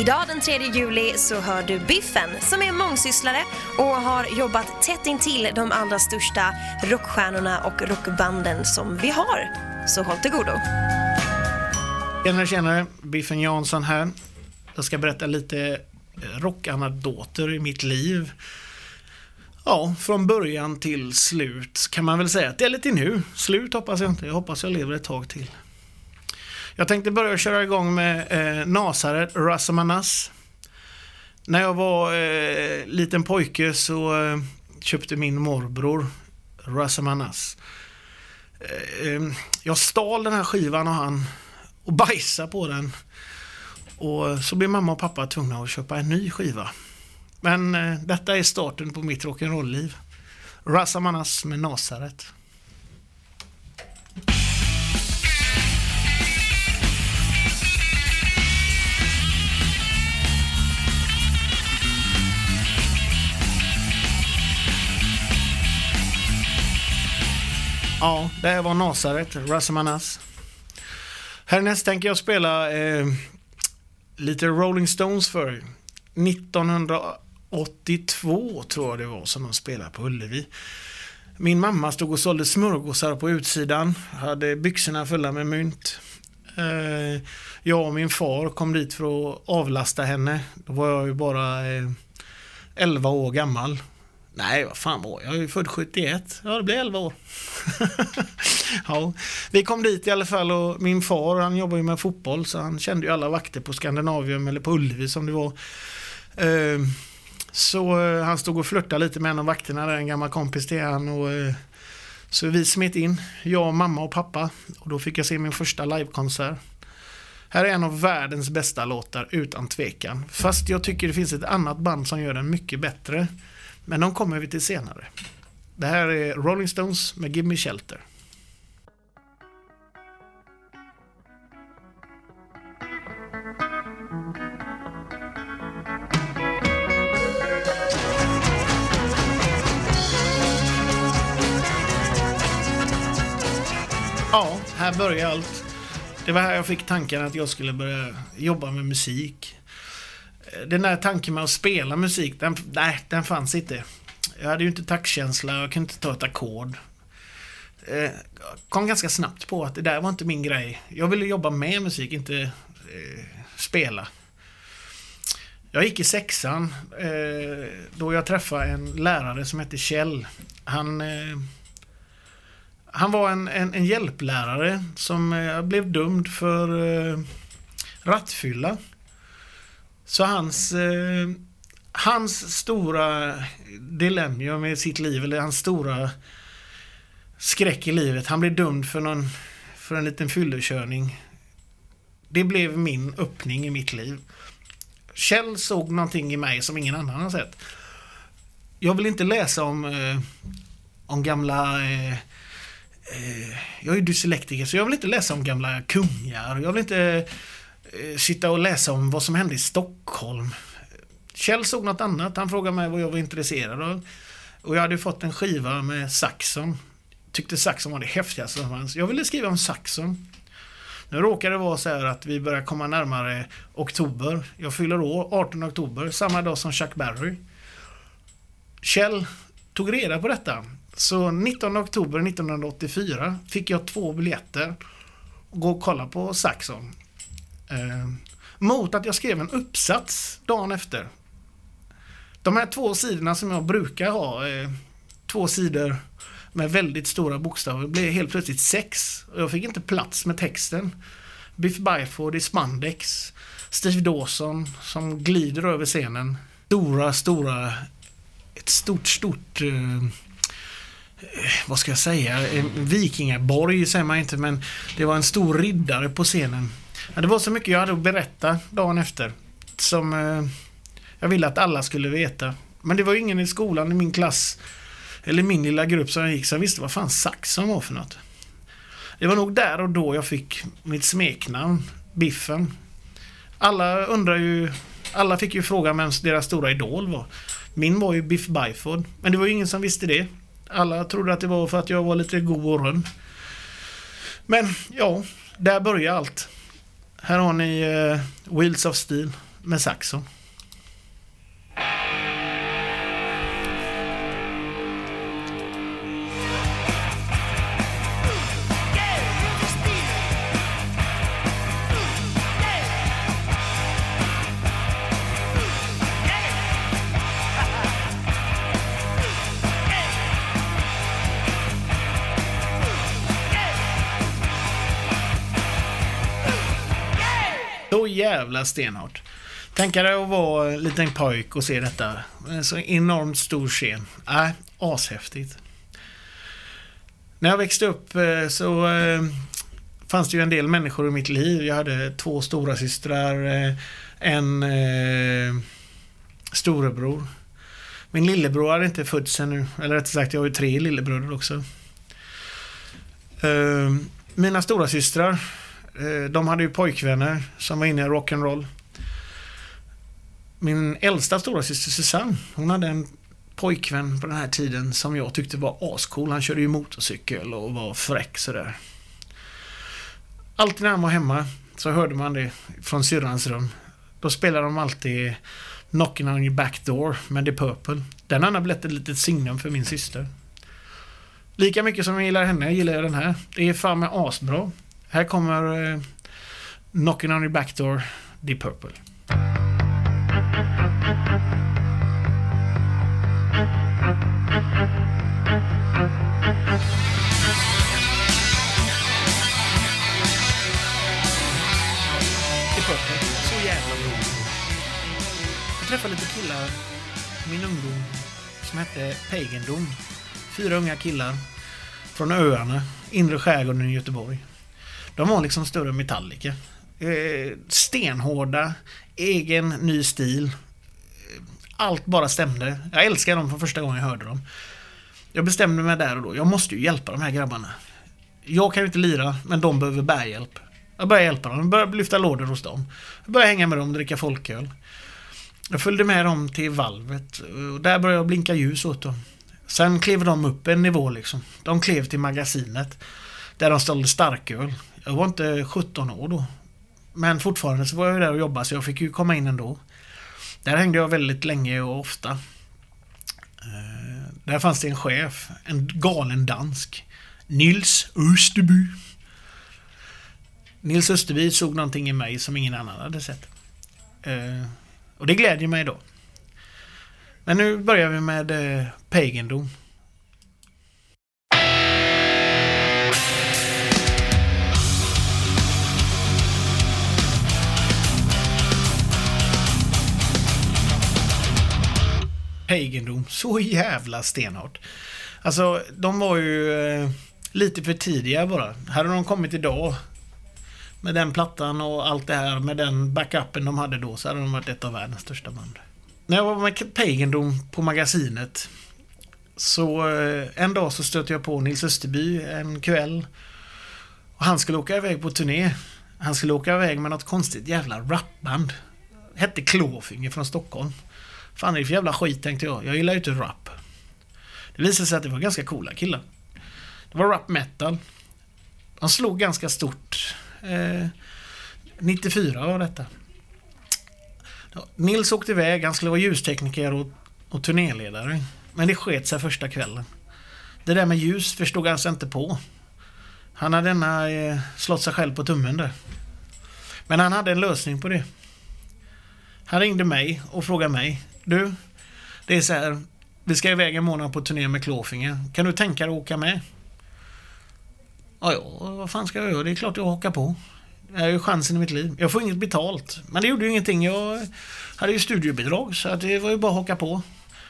Idag den 3 juli så hör du Biffen som är mångsysslare och har jobbat tätt intill de allra största rockstjärnorna och rockbanden som vi har. Så håll till godo. Tjenare, tjenare. Biffen Jansson här. Jag ska berätta lite eh, rockanekdoter i mitt liv. Ja, från början till slut kan man väl säga att det är lite nu. Slut hoppas jag inte. Jag hoppas jag lever ett tag till. Jag tänkte börja köra igång med eh, Nasaret, Rasamanas. När jag var eh, liten pojke så eh, köpte min morbror Rasamanas. Eh, eh, jag stal den här skivan och han och bajsade på den. Och så blev mamma och pappa tvungna att köpa en ny skiva. Men eh, detta är starten på mitt rock'n'roll-liv. Rasamanas med Nasaret. Ja, det här var Nasaret, Rassamanas. Härnäst tänker jag spela eh, lite Rolling Stones för er. 1982 tror jag det var som de spelade på Ullevi. Min mamma stod och sålde smörgåsar på utsidan, hade byxorna fulla med mynt. Eh, jag och min far kom dit för att avlasta henne. Då var jag ju bara eh, 11 år gammal. Nej, vad fan var jag? Jag är född 71. Ja, det blir 11 år. ja, vi kom dit i alla fall och min far han jobbar ju med fotboll så han kände ju alla vakter på Skandinavium eller på Ullevi som det var. Ehm, så eh, han stod och flörtade lite med en av vakterna där, en gammal kompis till han. Och, eh, så vi smet in, jag, mamma och pappa. Och då fick jag se min första livekonsert. Här är en av världens bästa låtar, utan tvekan. Fast jag tycker det finns ett annat band som gör den mycket bättre. Men de kommer vi till senare. Det här är Rolling Stones med Give Me Shelter. Ja, här börjar allt. Det var här jag fick tanken att jag skulle börja jobba med musik. Den där tanken med att spela musik, den, nej, den fanns inte. Jag hade ju inte taktkänsla, jag kunde inte ta ett ackord. Eh, kom ganska snabbt på att det där var inte min grej. Jag ville jobba med musik, inte eh, spela. Jag gick i sexan eh, då jag träffade en lärare som hette Kjell. Han, eh, han var en, en, en hjälplärare som eh, blev dömd för eh, rattfylla. Så hans, eh, hans stora dilemma med sitt liv, eller hans stora skräck i livet, han blev dömd för, någon, för en liten fyllekörning. Det blev min öppning i mitt liv. Kjell såg någonting i mig som ingen annan har sett. Jag vill inte läsa om, eh, om gamla eh, eh, jag är dyslektiker så jag vill inte läsa om gamla kungar. Jag vill inte eh, Eh, sitta och läsa om vad som hände i Stockholm. Kjell såg något annat. Han frågade mig vad jag var intresserad av. Och jag hade fått en skiva med Saxon. Tyckte Saxon var det häftigaste som fanns. Jag ville skriva om Saxon. Nu råkar det vara så här att vi börjar komma närmare oktober. Jag fyller år 18 oktober, samma dag som Chuck Berry. Kjell tog reda på detta. Så 19 oktober 1984 fick jag två biljetter och gå och kolla på Saxon. Eh, mot att jag skrev en uppsats dagen efter. De här två sidorna som jag brukar ha, eh, två sidor med väldigt stora bokstäver, blev helt plötsligt sex. Och jag fick inte plats med texten. Biff Byford i spandex. Steve Dawson som glider över scenen. Stora, stora... Ett stort, stort... Eh, eh vad ska jag säga? En vikingaborg säger man inte, men det var en stor riddare på scenen. Ja, det var så mycket jag hade att berätta dagen efter. Som eh, jag ville att alla skulle veta. Men det var ingen i skolan i min klass eller min lilla grupp som jag gick som visste vad fan Saxon var för något. Det var nog där och då jag fick mitt smeknamn, Biffen. Alla undrar ju, alla fick ju fråga vem deras stora idol var. Min var ju Biff Byford, men det var ju ingen som visste det. Alla trodde att det var för att jag var lite god och rund. Men ja, där började allt. Här har ni uh, Wheels of Steel med saxon. Jävla stenhårt. Tänka dig att vara en liten pojk och se detta. En så enormt stor scen. Äh, ashäftigt. När jag växte upp eh, så eh, fanns det ju en del människor i mitt liv. Jag hade två stora systrar, eh, en storebror. Min lillebror hade inte fötts ännu. Eller rättare sagt, jag har ju tre lillebröder också. Mina stora systrar, Eh, de hade ju pojkvänner som var inne i rock'n'roll. Min äldsta stora syster Susanne, hon hade en pojkvän på den här tiden som jag tyckte var ascool. Han körde ju motorcykel och var fräck sådär. Alltid när han var hemma så hörde man det från syrrans rum. Då spelade de alltid Knocking on your back door med The Purple. Den har blivit ett litet signum för min syster. Lika mycket som jag gillar henne gillar jag den här. Det är fan med asbra. Här kommer eh, Knocking on your back door, Deep Purple. Purple. Så jävla. Jag träffade lite killar i min ungdom som hette Pagendom. Fyra unga killar från öarna, inre skärgården i Göteborg. De var liksom större Metallica. Eh, stenhårda, egen ny stil. Allt bara stämde. Jag älskade dem från första gången jag hörde dem. Jag bestämde mig där och då. Jag måste ju hjälpa de här grabbarna. Jag kan ju inte lira, men de behöver bärhjälp. Jag började hjälpa dem. Jag började lyfta lådor hos dem. Jag började hänga med dem och dricka folköl. Jag följde med dem till valvet och där började jag blinka ljus åt dem. Sen klev de upp en nivå liksom. De klev till magasinet. Där de sålde starköl. Jag var inte 17 år då. Men fortfarande så var jag där och jobbade så jag fick ju komma in ändå. Där hängde jag väldigt länge och ofta. Eh, där fanns det en chef, en galen dansk. Nils Österby. Nils Österby såg någonting i mig som ingen annan hade sett. Eh, och det glädjer mig då. Men nu börjar vi med eh, pagendom. Egendom så jävla stenhårt. Alltså, de var ju eh, lite för tidiga bara. Hade de kommit idag med den plattan och allt det här med den backupen de hade då så hade de varit ett av världens största band. När jag var med Pagendom på magasinet så eh, en dag så stötte jag på Nils Österby en kväll. Och han skulle åka iväg på turné. Han skulle åka iväg med något konstigt jävla rapband. Hette Klåfinger från Stockholm. Fan är det för jävla skit tänkte jag. Jag gillar ju inte rap. Det visade sig att det var ganska coola killar. Det var rap metal. De slog ganska stort. Eh, 94 var detta. Nils åkte iväg, han skulle vara ljustekniker och, och turnéledare. Men det sket sig första kvällen. Det där med ljus förstod han sig alltså inte på. Han hade denna eh, slått sig själv på tummen där. Men han hade en lösning på det. Han ringde mig och frågade mig. Du, det är så här. Vi ska iväg en månad på turné med Klåfinger. Kan du tänka dig att åka med? Ja, ja, vad fan ska jag göra? Det är klart jag hakar på. Det är ju chansen i mitt liv. Jag får inget betalt. Men det gjorde ju ingenting. Jag hade ju studiebidrag så det var ju bara att haka på.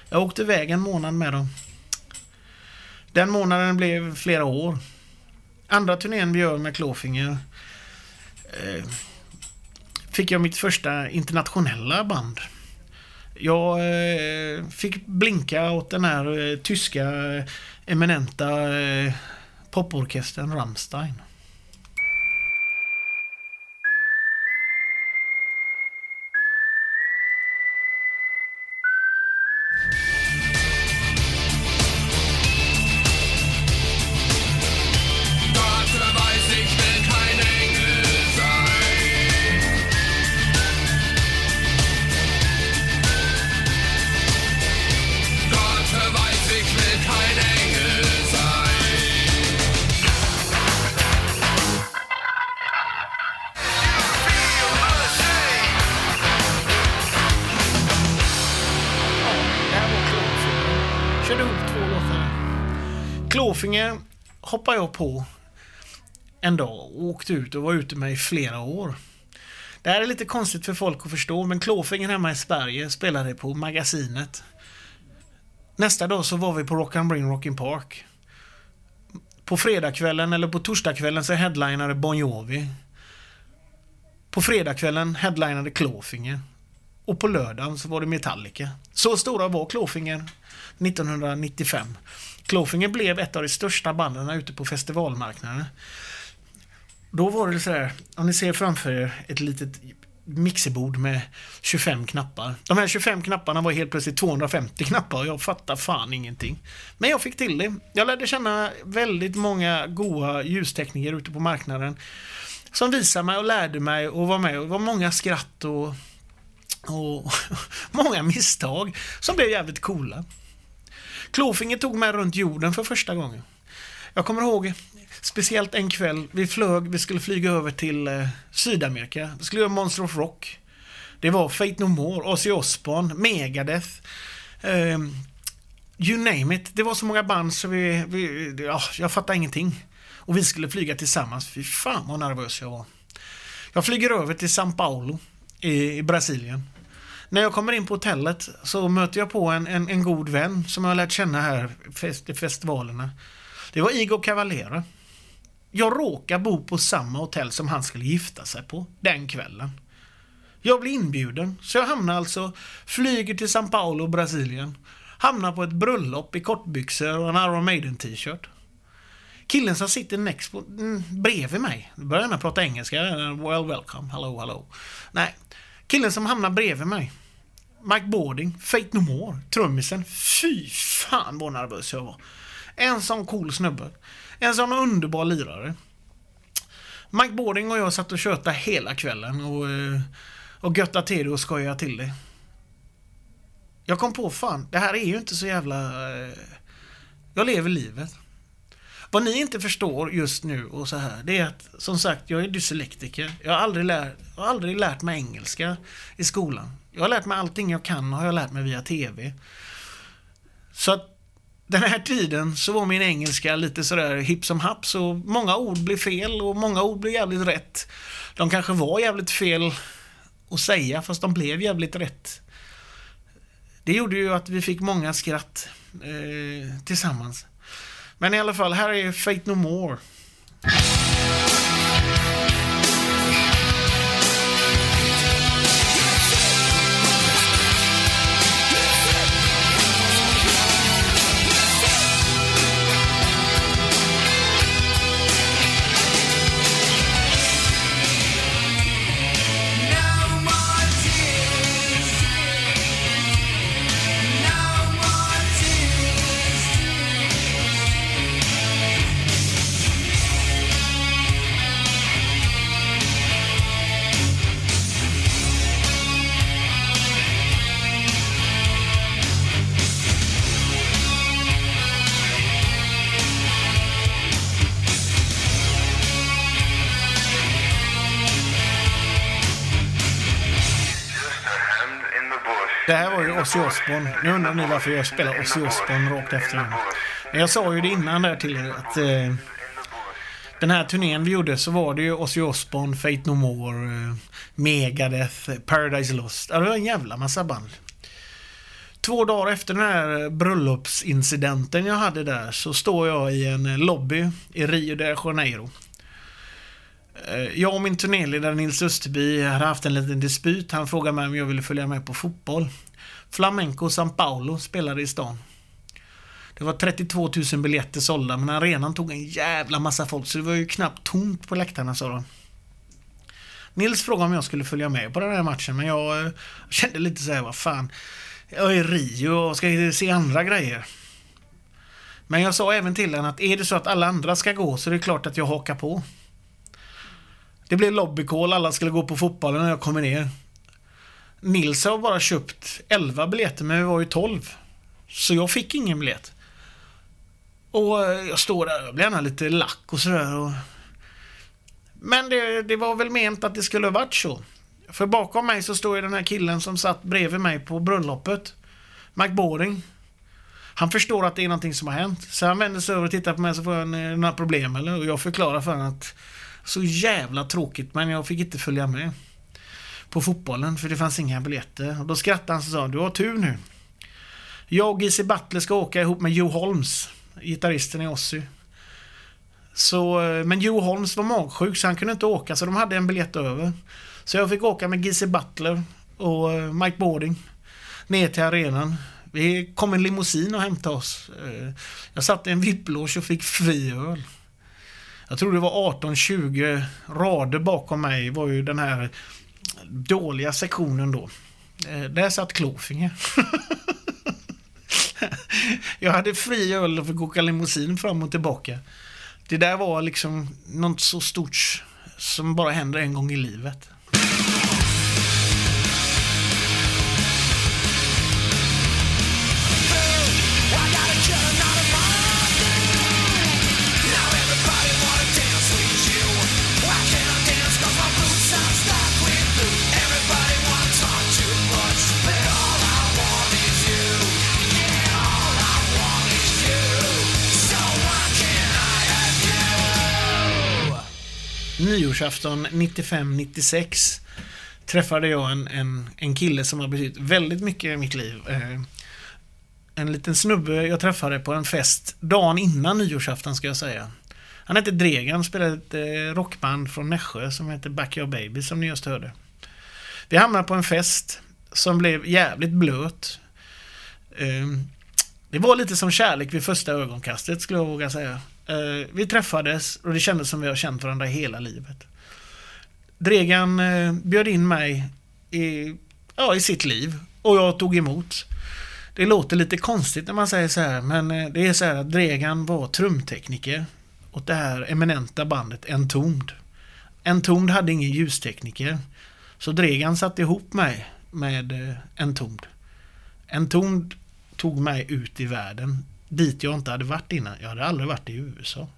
Jag åkte iväg en månad med dem. Den månaden blev flera år. Andra turnén vi gör med Klåfinger eh, fick jag mitt första internationella band. Jag eh, fick blinka åt den här eh, tyska eh, eminenta poporkestern Rammstein. Hoppade jag på en dag och åkte ut och var ute med i flera år. Det här är lite konstigt för folk att förstå, men Klåfingen hemma i Sverige spelade på Magasinet. Nästa dag så var vi på Rock and Bring Rockin' Park. På fredagskvällen eller på torsdagskvällen så headlinade Bon Jovi. På fredagskvällen headlinade Klåfinger. Och på lördagen så var det Metallica. Så stora var Klåfinger 1995. Klåfinger blev ett av de största banden ute på festivalmarknaden. Då var det så här, om ni ser framför er ett litet mixerbord med 25 knappar. De här 25 knapparna var helt plötsligt 250 knappar och jag fattar fan ingenting. Men jag fick till det. Jag lärde känna väldigt många goa ljustekniker ute på marknaden som visade mig och lärde mig och var med. Det var många skratt och, och många misstag som blev jävligt coola. Klåfingret tog mig runt jorden för första gången. Jag kommer ihåg speciellt en kväll, vi flög, vi skulle flyga över till eh, Sydamerika. Vi skulle göra Monster of Rock. Det var Fate No More, Ozzy Osbourne, Megadeth. Eh, you name it. Det var så många band så vi, vi ja, jag fattade ingenting. Och vi skulle flyga tillsammans. Fy fan vad nervös jag var. Jag flyger över till São Paulo i, i Brasilien. När jag kommer in på hotellet så möter jag på en, en, en god vän som jag har lärt känna här i festivalerna. Det var Igor Cavalera. Jag råkar bo på samma hotell som han skulle gifta sig på den kvällen. Jag blir inbjuden, så jag hamnar alltså, flyger till São Paulo, Brasilien. Hamnar på ett bröllop i kortbyxor och en Iron Maiden t-shirt. Killen som sitter next på, mm, bredvid mig, börjar gärna prata engelska. Well welcome, hello hello. Nej, killen som hamnar bredvid mig. Mike Boarding, Fate No More, trummisen. Fy fan vad nervös jag var. En sån cool snubbe. En sån underbar lirare. Mike Boarding och jag satt och tjötade hela kvällen och, eh, och göttade till det och skojade till det. Jag kom på fan, det här är ju inte så jävla... Eh, jag lever livet. Vad ni inte förstår just nu och så här, det är att som sagt, jag är dyslektiker. Jag har aldrig, lär, jag har aldrig lärt mig engelska i skolan. Jag har lärt mig allting jag kan och har jag lärt mig via TV. Så att den här tiden så var min engelska lite sådär hipp som happ så många ord blev fel och många ord blev jävligt rätt. De kanske var jävligt fel att säga fast de blev jävligt rätt. Det gjorde ju att vi fick många skratt eh, tillsammans. Men i alla fall, här är Fate No More. Ozzy Osbourne. Nu undrar ni varför jag spelar Ozzy Osbourne rakt efter honom. Men jag sa ju det innan där till er att eh, den här turnén vi gjorde så var det ju Ozzy Osbourne, Fate No More, eh, Megadeth, Paradise Lost. Ja, det var en jävla massa band. Två dagar efter den här bröllopsincidenten jag hade där så står jag i en lobby i Rio de Janeiro. Eh, jag och min turnéledare Nils Österby hade haft en liten dispyt. Han frågade mig om jag ville följa med på fotboll. Flamenco San Paulo spelade i stan. Det var 32 000 biljetter sålda men arenan tog en jävla massa folk så det var ju knappt tomt på läktarna sa de. Nils frågade om jag skulle följa med på den här matchen men jag eh, kände lite så här, vad fan. Jag är i Rio och ska se andra grejer. Men jag sa även till honom att är det så att alla andra ska gå så är det klart att jag hakar på. Det blev lobbycall, alla skulle gå på fotbollen när jag kommer ner. Nils har bara köpt 11 biljetter men vi var ju 12. Så jag fick ingen biljett. Och eh, jag står där jag blir gärna lite lack och sådär. Och... Men det, det var väl ment att det skulle varit så. För bakom mig så står ju den här killen som satt bredvid mig på bröllopet. McBoring. Han förstår att det är någonting som har hänt. Så han vänder sig över och tittar på mig så får han eh, några problem eller? Och jag förklarar för honom att så jävla tråkigt men jag fick inte följa med på fotbollen för det fanns inga biljetter. Och då skrattade han och sa du har tur nu. Jag och Gizzy Butler ska åka ihop med Joe Holmes, gitarristen i Ozzy. Så, eh, men Joe Holmes var magsjuk så han kunde inte åka så de hade en biljett över. Så jag fick åka med Gizzy Butler och eh, Mike Boarding ner till arenan. Vi kom en limousin och hämtade oss. Eh, jag satt i en VIP-loge och fick fri öl. Jag tror det var 18-20 rader bakom mig var ju den här dåliga sektionen då. Eh, där satt Klåfinge. Jag hade fri öl och fick åka limousin fram och tillbaka. Det där var liksom något så stort som bara händer en gång i livet. Nyårsafton 95-96 träffade jag en, en, en kille som har betytt väldigt mycket i mitt liv. Eh, en liten snubbe jag träffade på en fest dagen innan nyårsafton ska jag säga. Han hette Dregan, spelade ett eh, rockband från Nässjö som heter Backyard Baby som ni just hörde. Vi hamnade på en fest som blev jävligt blöt. Eh, det var lite som kärlek vid första ögonkastet skulle jag våga säga. Eh, vi träffades och det kändes som vi har känt varandra hela livet. Dregan eh, bjöd in mig i, ja, i sitt liv och jag tog emot. Det låter lite konstigt när man säger så här men eh, det är så här att Dregan var trumtekniker åt det här eminenta bandet Entombed. Entombed hade ingen ljustekniker. Så Dregan satte ihop mig med eh, Entombed. Entombed tog mig ut i världen dit jag inte hade varit innan. Jag hade aldrig varit i USA.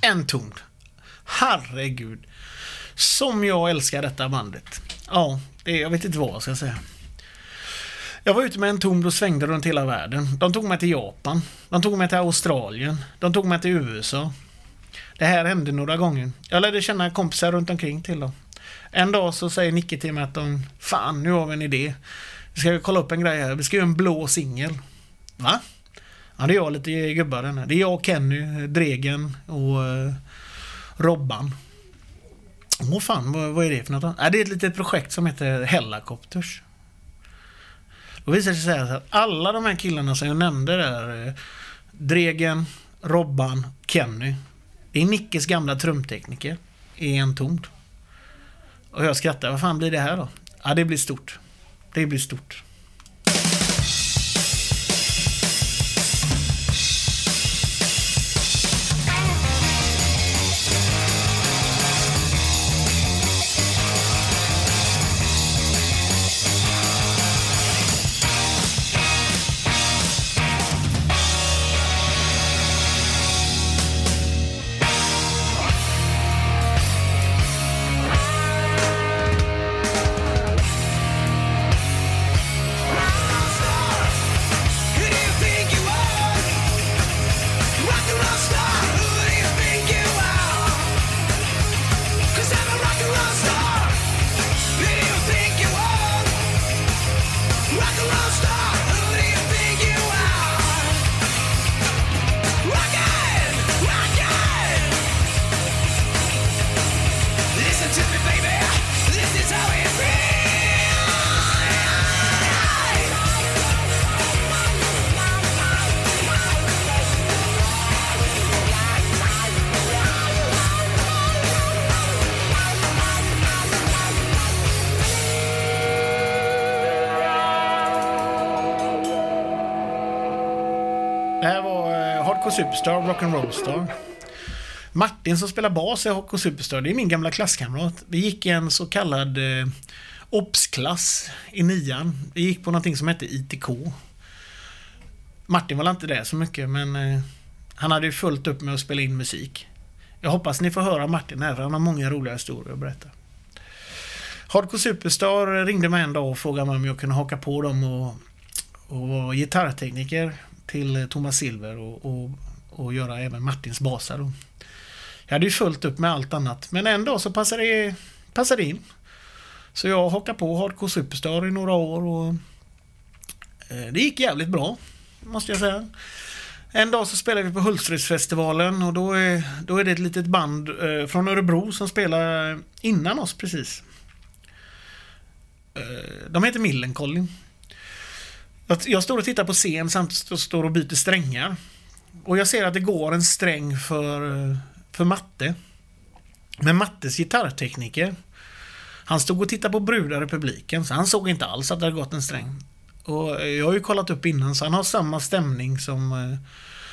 En ton. Herregud. Som jag älskar detta bandet. Ja, det, jag vet inte vad jag ska säga. Jag var ute med en tom och svängde runt hela världen. De tog mig till Japan. De tog mig till Australien. De tog mig till USA. Det här hände några gånger. Jag lärde känna kompisar runt omkring till dem. En dag så säger Nicke till mig att de Fan, nu har vi en idé. Vi ska kolla upp en grej här. Vi ska göra en blå singel. Va? Ja, det är jag lite gubbar den här. Det är jag, Kenny, Dregen och eh, Robban. Åh fan, vad, vad är det för något? Ja, äh, det är ett litet projekt som heter Hellacopters. Då visar det sig att alla de här killarna som jag nämnde där, eh, Dregen, Robban, Kenny. Det är Nickes gamla trumtekniker i Entombed. Och jag skrattar, vad fan blir det här då? Ja, det blir stort. Det blir stort. Superstar, Rock'n'Roll Star. Martin som spelar bas i HK Superstar, det är min gamla klasskamrat. Vi gick i en så kallad eh, OBS-klass i nian. Vi gick på någonting som hette ITK. Martin var inte där så mycket, men eh, Han hade ju fullt upp med att spela in musik. Jag hoppas ni får höra Martin här, för han har många roliga historier att berätta. Hardcore Superstar ringde mig en dag och frågade mig om jag kunde haka på dem och, och vara gitarrtekniker till eh, Thomas Silver och, och, och göra även Martins basar. Då. Jag hade ju fullt upp med allt annat, men en dag så passade det, passade det in. Så jag hakade på Hardcore Superstar i några år och eh, det gick jävligt bra, måste jag säga. En dag så spelade vi på Hultsfredsfestivalen och då är, då är det ett litet band eh, från Örebro som spelar innan oss precis. De heter Millencolin. Jag, jag står och tittar på scen samtidigt som jag står och byter strängar. Och jag ser att det går en sträng för, för matte. Men Mattes gitarrtekniker han stod och tittade på brudar i publiken, så han såg inte alls att det hade gått en sträng. Och jag har ju kollat upp innan, så han har samma stämning som eh,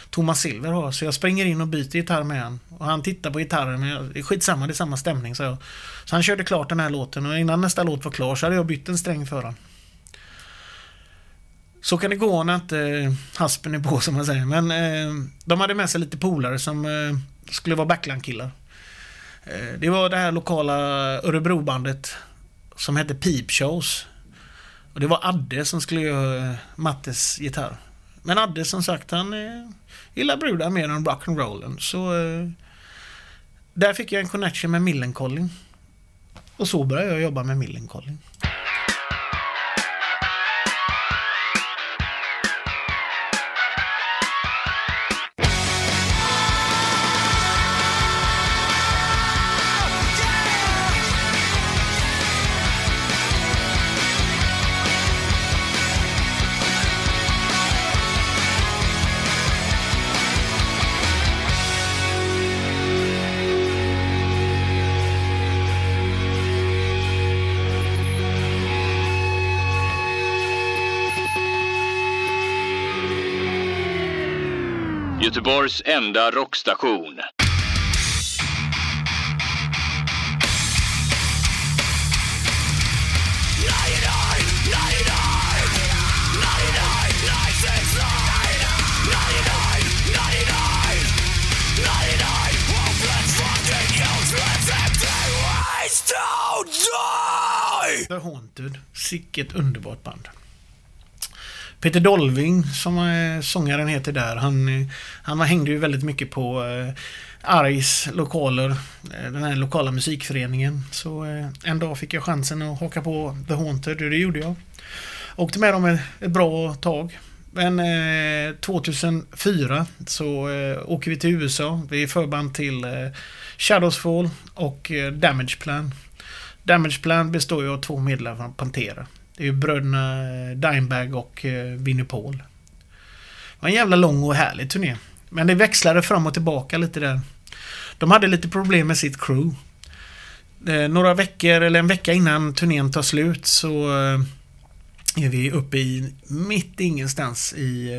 Thomas Silver har. Så jag springer in och byter gitarr med han. Och han tittar på gitarren, men jag, det är skitsamma, det är samma stämning, så jag. Så han körde klart den här låten och innan nästa låt var klar så hade jag bytt en sträng för honom. Så kan det gå när inte eh, haspen är på som man säger. Men eh, de hade med sig lite polare som eh, skulle vara backline-killar. Eh, det var det här lokala Örebrobandet som hette Peep Shows. Och det var Adde som skulle göra eh, Mattes gitarr. Men Adde som sagt han eh, gillar brudar mer än rock'n'rollen. Så eh, där fick jag en connection med Millencolin. Och så började jag jobba med Millencolin. Göteborgs enda rockstation. The Haunted. Sicket underbart band. Peter Dolving, som eh, sångaren heter där, han, eh, han hängde ju väldigt mycket på eh, Args Aris lokaler, den här lokala musikföreningen. Så en dag fick jag chansen att haka på The Haunted och det gjorde jag. Åkte med dem ett, bra tag. Men 2004 så åker vi till USA. Vi är förband till Shadowsfall Shadows Fall och Damage Plan. Damage Plan består ju av två medlemmar från Pantera. Det är ju bröderna eh, Dimebag och eh, Vinnie Paul. Det var en jävla lång och härlig turné. Men det växlade fram och tillbaka lite där. De hade lite problem med sitt crew. Eh, några veckor, eller en vecka innan turnén tar slut så är vi uppe i mitt ingenstans i,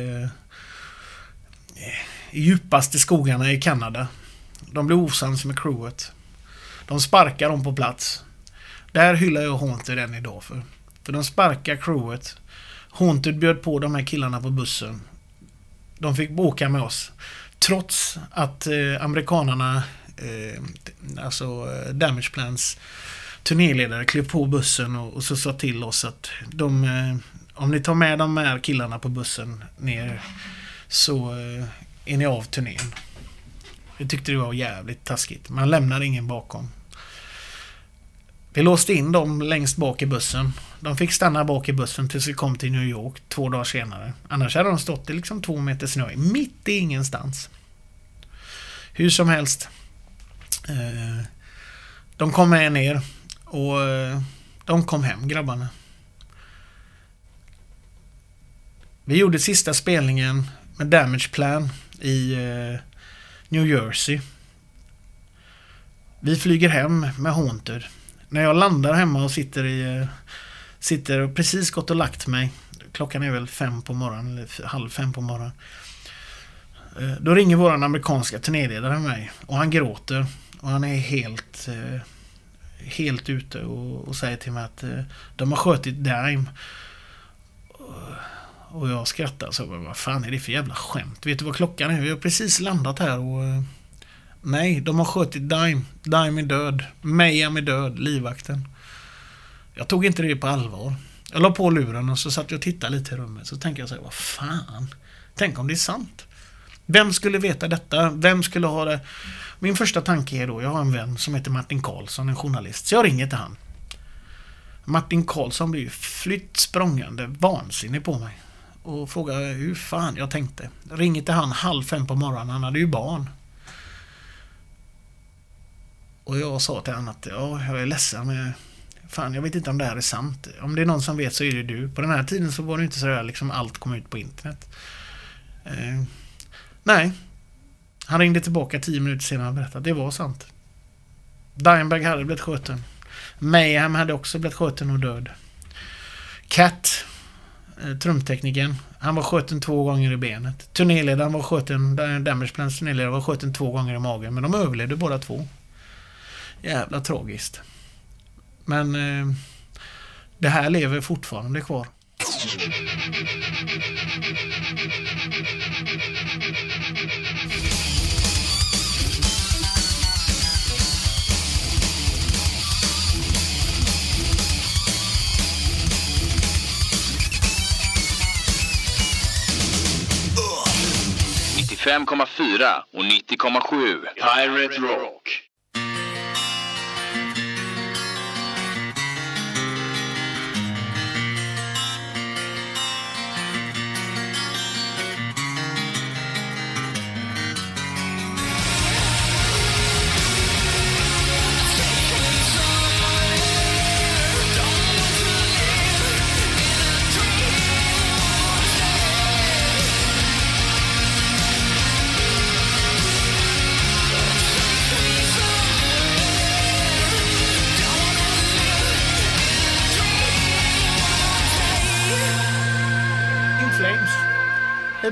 i djupaste skogarna i Kanada. De blir osams med crewet. De sparkar dem på plats. Där hyllar jag Haunted än idag för. För de sparkar crewet. Haunted bjöd på de här killarna på bussen. De fick åka med oss. Trots att eh, amerikanarna, eh, alltså eh, Damage Plans turnéledare klev på bussen och, och så sa till oss att de, eh, om ni tar med de här killarna på bussen ner så eh, är ni av turnén. Vi tyckte det var jävligt taskigt. Man lämnar ingen bakom. Vi låste in dem längst bak i bussen. De fick stanna bak i bussen tills vi kom till New York två dagar senare. Annars hade de stått i liksom två meter snö, mitt i ingenstans. Hur som helst. Eh, de kom med ner och eh, de kom hem, grabbarna. Vi gjorde sista spelningen med Damage Plan i eh, New Jersey. Vi flyger hem med Haunted. När jag landar hemma och sitter i... Sitter och precis gått och lagt mig. Klockan är väl fem på morgonen, eller halv fem på morgonen. Eh, då ringer våran amerikanska turnéledare mig och han gråter. Och han är helt... Eh, helt ute och, och säger till mig att eh, de har skjutit Dime. Och- jag skrattar så bara, vad fan är det för jävla skämt? Vet du vad klockan är? Vi har precis landat här och... Nej, de har skjutit Dime. Dime är död. Mayhem är död, livvakten. Jag tog inte det på allvar. Jag la på luren och så satt jag och tittade lite i rummet. Så tänkte jag så här, vad fan? Tänk om det är sant? Vem skulle veta detta? Vem skulle ha det? Min första tanke är då, jag har en vän som heter Martin Karlsson, en journalist. Så jag ringer till han. Martin Karlsson blir ju flytt språngande vansinnig på mig. Och frågar hur fan jag tänkte. Ringer till han halv fem på morgonen, han hade ju barn. Och jag sa till honom att ja, jag är ledsen men Fan, jag vet inte om det här är sant. Om det är någon som vet så är det du. På den här tiden så var det inte så där liksom allt kom ut på internet. Eh, nej. Han ringde tillbaka tio minuter senare och berättade att det var sant. Dimebag hade blivit skjuten. Mayhem hade också blivit skjuten och död. Cat, eh, trumteknikern, han var skjuten två gånger i benet. Turnéledaren var skjuten, Damageplans turnéledare var skjuten två gånger i magen, men de överlevde båda två. Jävla tragiskt. Men eh, det här lever fortfarande kvar. .4 och 90,7 Pirate Rock.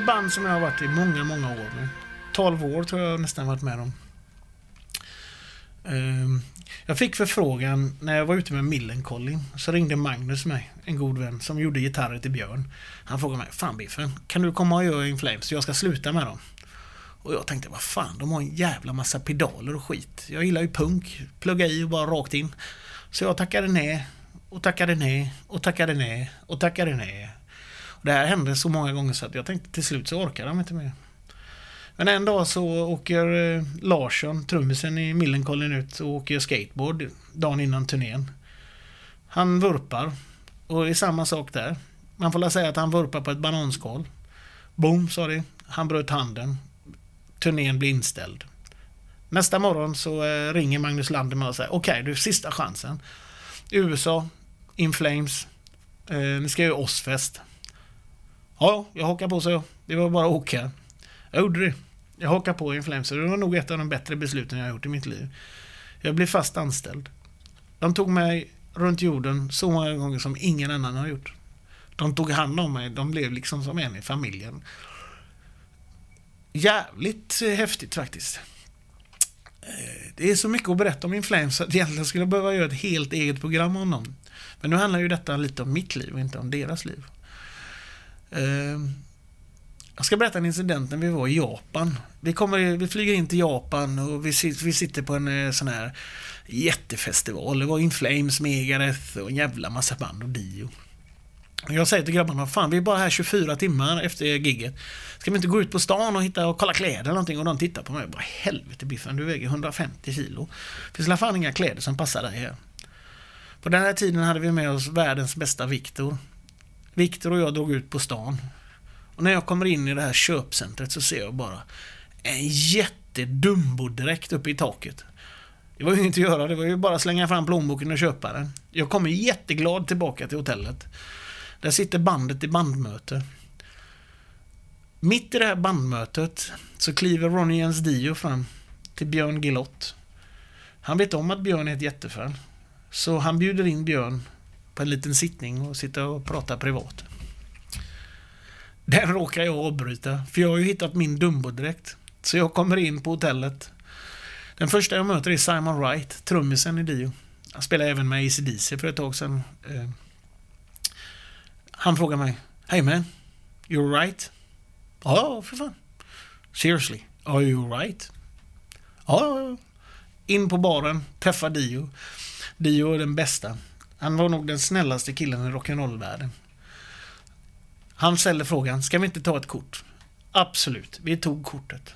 Ett band som jag har varit i många, många år nu. 12 år tror jag nästan varit med dem. Ehm, jag fick förfrågan när jag var ute med Millencolin. Så ringde Magnus mig, en god vän, som gjorde gitarrer till Björn. Han frågade mig, Fan Biffen, kan du komma och göra In Flames? Jag ska sluta med dem. Och jag tänkte, vad fan, de har en jävla massa pedaler och skit. Jag gillar ju punk, plugga i och bara rakt in. Så jag tackade nej, och tackade nej, och tackade nej, och tackade nej. Det här hände så många gånger så att jag tänkte till slut så orkar de inte mer. Men en dag så åker eh, Larsson, trummisen i Millencolin ut och åker skateboard dagen innan turnén. Han vurpar och det är samma sak där. Man får väl säga att han vurpar på ett bananskal. Boom, sa det. Han bröt handen. Turnén blir inställd. Nästa morgon så eh, ringer Magnus Landeman och säger okej, du sista chansen. USA, In Flames, eh, ni ska göra Ozzfest. Ja, jag hakar på så Det var bara att åka. Jag gjorde det. Jag hakade på influenser. Det var nog ett av de bättre besluten jag har gjort i mitt liv. Jag blev fast anställd. De tog mig runt jorden så många gånger som ingen annan har gjort. De tog hand om mig. De blev liksom som en i familjen. Jävligt häftigt faktiskt. Eh, det är så mycket att berätta om In att egentligen skulle jag behöva göra ett helt eget program om dem. Men nu handlar ju detta lite om mitt liv och inte om deras liv. Eh, Jag ska berätta en incident när vi var i Japan. Vi, kommer, vi flyger in till Japan och vi, vi sitter på en eh, sån här jättefestival. Det var In Flames, Megadeth och en jävla massa band och Dio. Jag säger till grabbarna, fan vi är bara här 24 timmar efter gigget. Ska vi inte gå ut på stan och hitta och kolla kläder eller någonting? Och de tittar på mig och bara, helvete Biffen, du väger 150 kilo. Finns la fan inga kläder som passar dig här. På den här tiden hade vi med oss världens bästa Viktor. Viktor och jag drog ut på stan. Och när jag kommer in i det här köpcentret så ser jag bara en jättedumbo-dräkt uppe i taket. Det var ju inget att göra, det var ju bara att slänga fram plånboken och köpa den. Jag kommer jätteglad tillbaka till hotellet. Där sitter bandet i bandmöte. Mitt i det här bandmötet så kliver Ronny Jens Dio fram till Björn Gilott. Han vet om att Björn är ett jättefan. Så han bjuder in Björn på en liten sittning och sitta och prata privat. Den råkar jag avbryta, för jag har ju hittat min Dumbo-dräkt. Så jag kommer in på hotellet. Den första jag möter är Simon Wright, trummisen i Dio. Han spelade även med ACDC för ett tag sedan. Eh, han frågar mig, Hey man, You're right. Ja, för fan. Seriously. Are you right? Ja, ja, ja. In på baren, träffa Dio. Dio är den bästa. Han var nog den snällaste killen i rock'n'roll-världen. Han ställde frågan, ska vi inte ta ett kort? Absolut, vi tog kortet.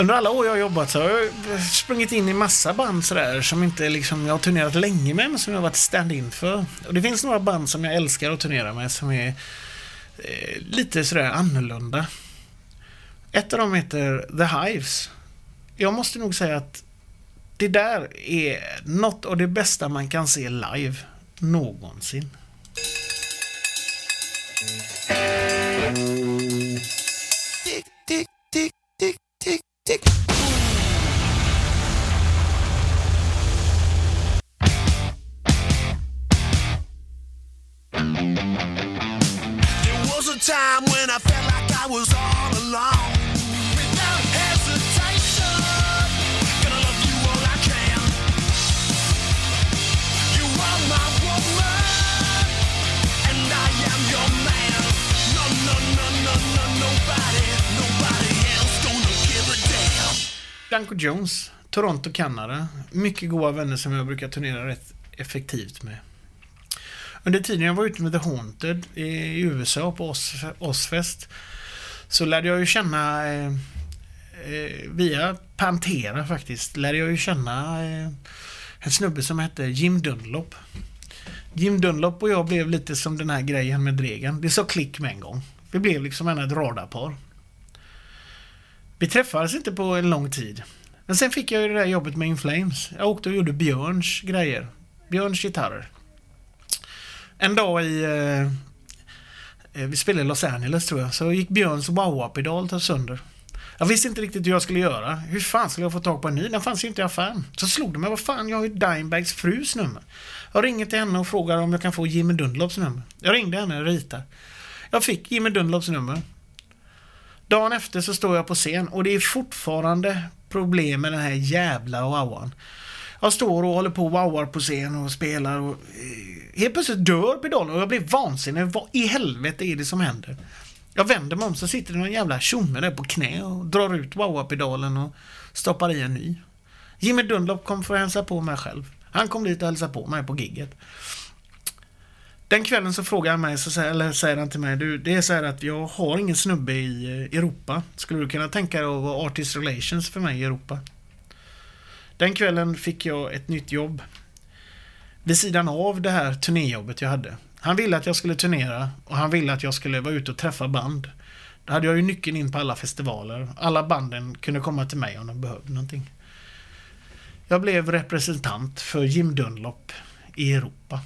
Under alla år jag har jobbat så har jag sprungit in i massa band sådär som inte liksom jag har turnerat länge med men som jag har varit stand-in för. Och det finns några band som jag älskar att turnera med som är eh, lite sådär annorlunda. Ett av dem heter The Hives. Jag måste nog säga att det där är något av det bästa man kan se live någonsin. tick, tick, Jones, Toronto, Kanada. Mycket goda vänner som jag brukar turnera rätt effektivt med. Under tiden jag var ute med The Haunted i USA på Oz, Ozfest så lärde jag ju känna eh, eh, via Pantera faktiskt, lärde jag ju känna eh, en snubbe som hette Jim Dunlop. Jim Dunlop och jag blev lite som den här grejen med Dregen. Det sa klick med en gång. Vi blev liksom en ett radarpar. Vi träffades inte på en lång tid. Men sen fick jag ju det där jobbet med In Flames. Jag åkte och gjorde Björns grejer. Björns gitarrer. En dag i... Eh, eh vi spelade i Los Angeles tror jag. Så gick Björns wah-pedal sönder. Jag visste inte riktigt hur jag skulle göra. Hur fan skulle jag få tag på en ny? Den fanns ju inte i affären. Så slog det mig, vad fan, jag har ju Dimebags frus nummer. Jag ringer till henne och frågar om jag kan få Jimmy Dunlops nummer. Jag ringde henne och ritade. Jag fick Jimmy Dunlops nummer. Dagen efter så står jag på scen och det är fortfarande problem med den här jävla wowan. Jag står och håller på och wowar på scen och spelar och eh, helt plötsligt dör pedalen och jag blir vansinnig. Vad i helvete är det som händer? Jag vänder mig om så sitter det någon jävla tjomme där på knä och drar ut wowa-pedalen och stoppar i en ny. Jimmy Dunlop kom för att hälsa på mig själv. Han kom dit och hälsade på mig på gigget. Den kvällen så frågar han mig, så säger, eller säger han till mig, du, det är så här att jag har ingen snubbe i eh, Europa. Skulle du kunna tänka dig att vara Artist Relations för mig i Europa? Den kvällen fick jag ett nytt jobb. Vid sidan av det här turnéjobbet jag hade. Han ville att jag skulle turnera och han ville att jag skulle vara ute och träffa band. Då hade jag ju nyckeln in på alla festivaler. Alla banden kunde komma till mig om de behövde någonting. Jag blev representant för Jim Dunlop i Europa.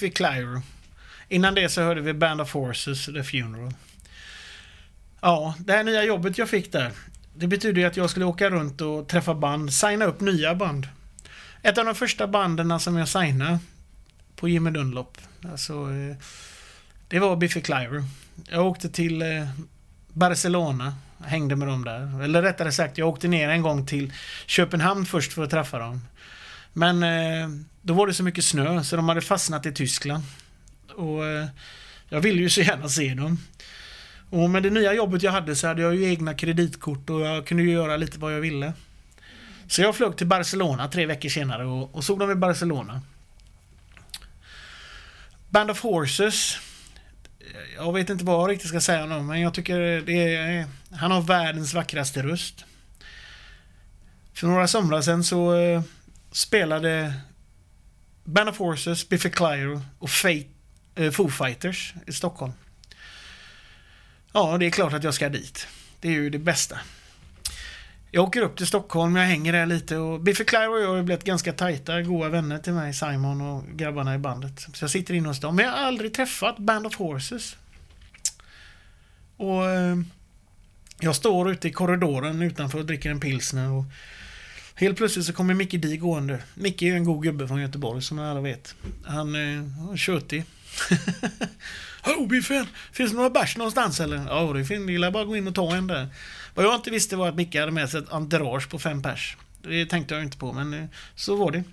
Biffy Clyro. Innan det så hörde vi Band of Horses, The Funeral. Ja, det här nya jobbet jag fick där. Det betyder ju att jag skulle åka runt och träffa band, signa upp nya band. Ett av de första banden som jag signade på Jimmy Dunlop. Alltså, eh, det var Biffy Clyro. Jag åkte till eh, Barcelona, hängde med dem där. Eller rättare sagt, jag åkte ner en gång till Köpenhamn först för att träffa dem. Men eh, då var det så mycket snö så de hade fastnat i Tyskland. Och eh, jag ville ju så gärna se dem. Och med det nya jobbet jag hade så hade jag ju egna kreditkort och jag kunde ju göra lite vad jag ville. Så jag flög till Barcelona tre veckor senare och, och såg dem i Barcelona. Band of Horses. Jag vet inte vad jag riktigt ska säga om dem, men jag tycker det är, han har världens vackraste röst. För några somrar sedan så eh, spelade Band of Horses, Biffy Clyro och Fate, eh, Foo Fighters i Stockholm. Ja, det är klart att jag ska dit. Det är ju det bästa. Jag åker upp till Stockholm, jag hänger där lite och Biffy Clyro och jag har blivit ganska tajta, goda vänner till mig, Simon och grabbarna i bandet. Så jag sitter inne hos dem, men jag har aldrig träffat Band of Horses. Och eh, jag står ute i korridoren utanför och dricker en pilsner och helt plötsligt så kommer Micke Di gående. Micke är ju en god gubbe från Göteborg som alla vet. Han eh, är tjötig. Hallå Biffen! Finns det några bärs någonstans eller? Ja, det finns. Det bara att gå in och ta en där. Vad jag inte visste var att Micke hade med sig ett entourage på fem pers. Det tänkte jag inte på, men eh, så var det.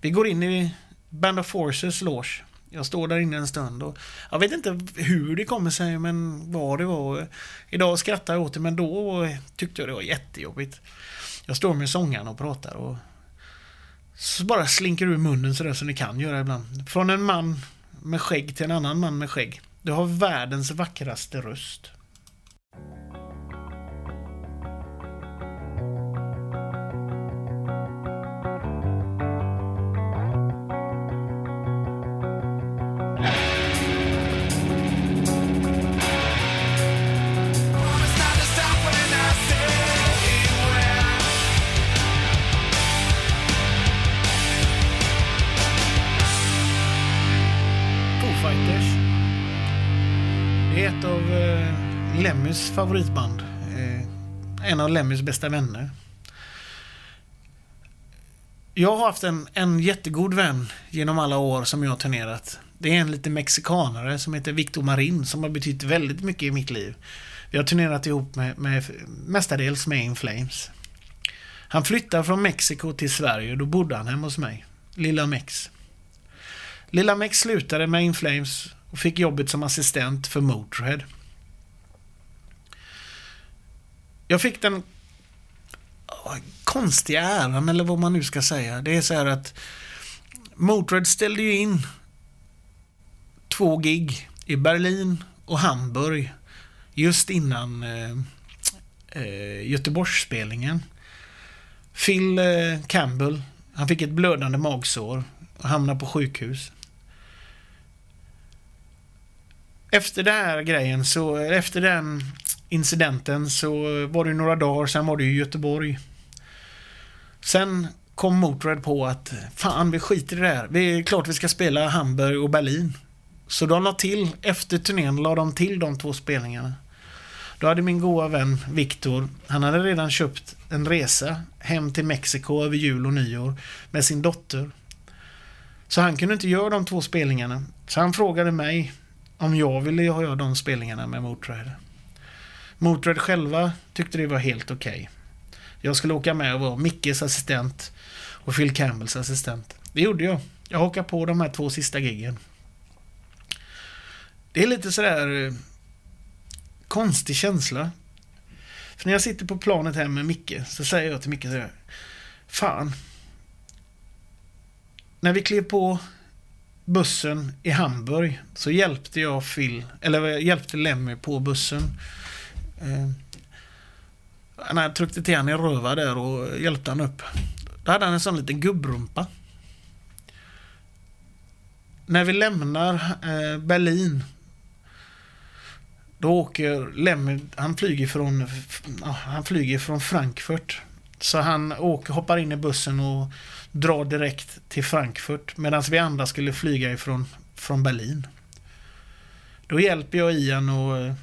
Vi går in i Band of Forces loge. Jag står där inne en stund och jag vet inte hur det kommer sig, men vad det var. Idag skrattar jag åt det, men då tyckte jag det var jättejobbigt. Jag står med sångaren och pratar och så bara slinker ur munnen sådär som ni kan göra ibland. Från en man med skägg till en annan man med skägg. Du har världens vackraste röst. Lemmys favoritband. Eh, en av Lemmys bästa vänner. Jag har haft en, en jättegod vän genom alla år som jag har turnerat. Det är en liten mexikanare som heter Victor Marin som har betytt väldigt mycket i mitt liv. Vi har turnerat ihop med, med mestadels med In Flames. Han flyttade från Mexiko till Sverige och då bodde han hemma hos mig. Lilla Mex. Lilla Mex slutade med In Flames och fick jobbet som assistent för Motörhead. Jag fick den konstiga äran, eller vad man nu ska säga. Det är så här att Motörhead ställde ju in två gig i Berlin och Hamburg just innan eh, eh, Göteborgsspelningen. Phil eh, Campbell, han fick ett blödande magsår och hamnade på sjukhus. Efter den här grejen så, efter den incidenten så var det några dagar, sen var det ju Göteborg. Sen kom Motörhead på att fan vi skiter i det här. Det är klart vi ska spela Hamburg och Berlin. Så de la till, efter turnén la de till de två spelningarna. Då hade min goda vän Viktor, han hade redan köpt en resa hem till Mexiko över jul och nyår med sin dotter. Så han kunde inte göra de två spelningarna. Så han frågade mig om jag ville göra de spelningarna med Motörhead. Motörhead själva tyckte det var helt okej. Jag skulle åka med och vara Mickes assistent och Phil Campbells assistent. Det gjorde jag. Jag hakade på de här två sista giggen. Det är lite sådär eh, konstig känsla. För när jag sitter på planet hem med Micke så säger jag till Micke sådär. Fan. När vi klev på bussen i Hamburg så hjälpte jag Phil, eller hjälpte Lemmy på bussen. Eh, när jag tryckte till han i röva där och hjälpte han upp. Då hade han en sån liten gubbrumpa. När vi lämnar eh, Berlin då åker Lemmy, han flyger från, han flyger från Frankfurt. Så han åker, hoppar in i bussen och drar direkt till Frankfurt medan vi andra skulle flyga ifrån från Berlin. Då hjälper jag Ian och eh,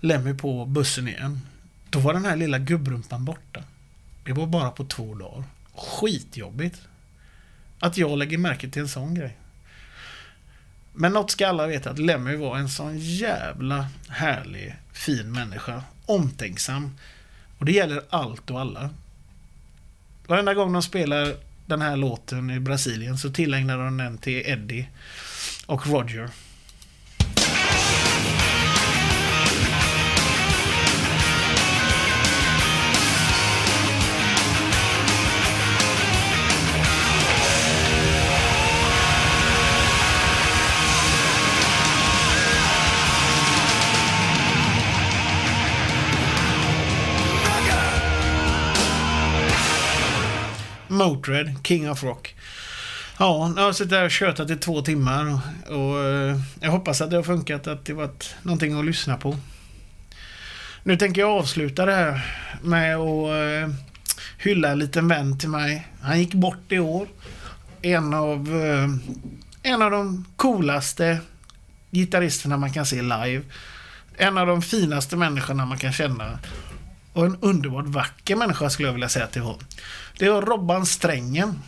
Lemmy på bussen igen. Då var den här lilla gubbrumpan borta. Det var bara på två dagar. Skitjobbigt. Att jag lägger märke till en sån grej. Men något ska alla veta att Lemmy var en sån jävla härlig, fin människa. Omtänksam. Och det gäller allt och alla. Varenda gång de spelar den här låten i Brasilien så tillägnar de den till Eddie och Roger. Motörhead, King of Rock. Ja, jag har suttit där och tjötat i två timmar och, och eh, jag hoppas att det har funkat, att det varit någonting att lyssna på. Nu tänker jag avsluta det här med att eh, hylla en liten vän till mig. Han gick bort i år. En av, eh, en av de coolaste gitarristerna man kan se live. En av de finaste människorna man kan känna. Och en underbart vacker människa skulle jag vilja säga till honom. Det var Robban Strängen.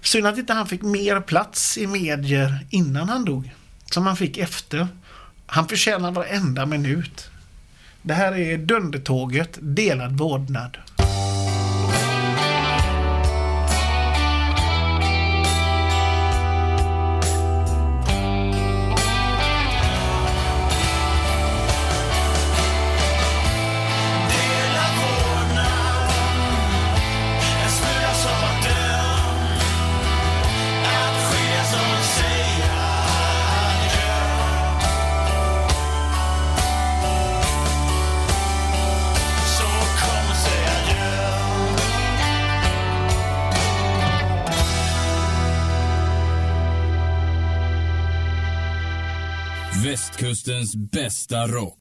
Synd att inte han fick mer plats i medier innan han dog. Som han fick efter. Han förtjänar varenda minut. Det här är Dundertåget, delad vårdnad. Västkustens bästa rock.